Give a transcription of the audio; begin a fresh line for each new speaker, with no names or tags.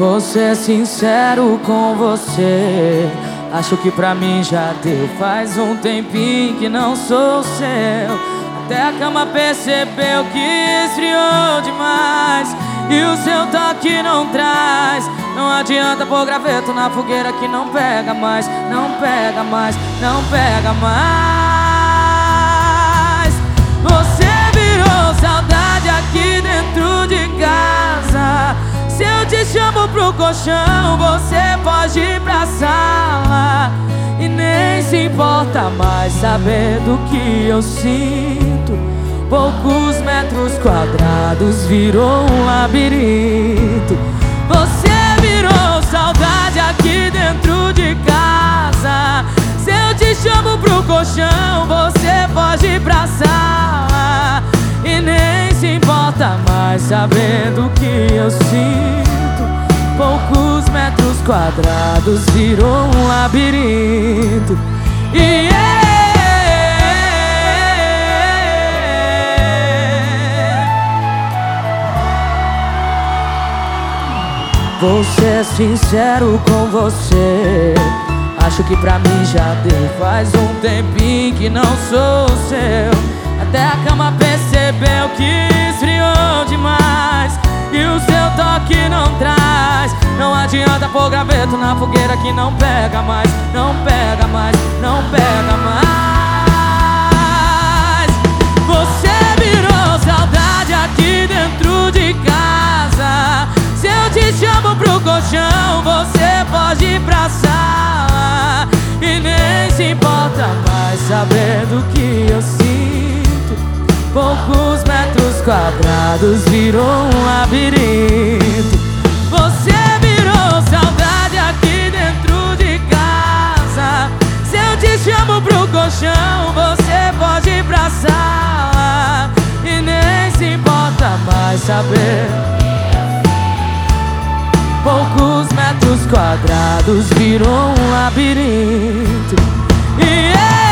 Você é sincero com você. Acho que pra mim já deu. Faz um tempinho que não sou seu. Até a cama percebeu que esfriou demais. E o seu toque não traz adianta pôr graveto na fogueira que não pega mais Não pega mais, não pega mais. Você virou saudade aqui dentro de casa. Se eu te chamo pro colchão, você pode ir pra sala. E nem se importa mais saber do que eu sinto. Poucos metros quadrados virou um labirinto. Você importa mais saber do que eu sinto. Poucos metros quadrados virou um labirinto. E Você é sincero com você. Acho que pra mim já deu. Faz um tempinho que não sou seu. Até a cama percebeu que E o seu toque não traz. Não adianta pôr graveto na fogueira que não pega mais Não pega mais, não pega mais. Você virou saudade aqui dentro de casa. Se eu te chamo pro colchão, você pode ir pra sala. E nem se importa mais saber do que eu sinto. Poucos quadrados virou um labirinto Você virou saudade aqui dentro de casa Se eu te chamo pro colchão, você pode ir pra sala E nem se importa mais saber Poucos metros quadrados virou um labirinto. E yeah.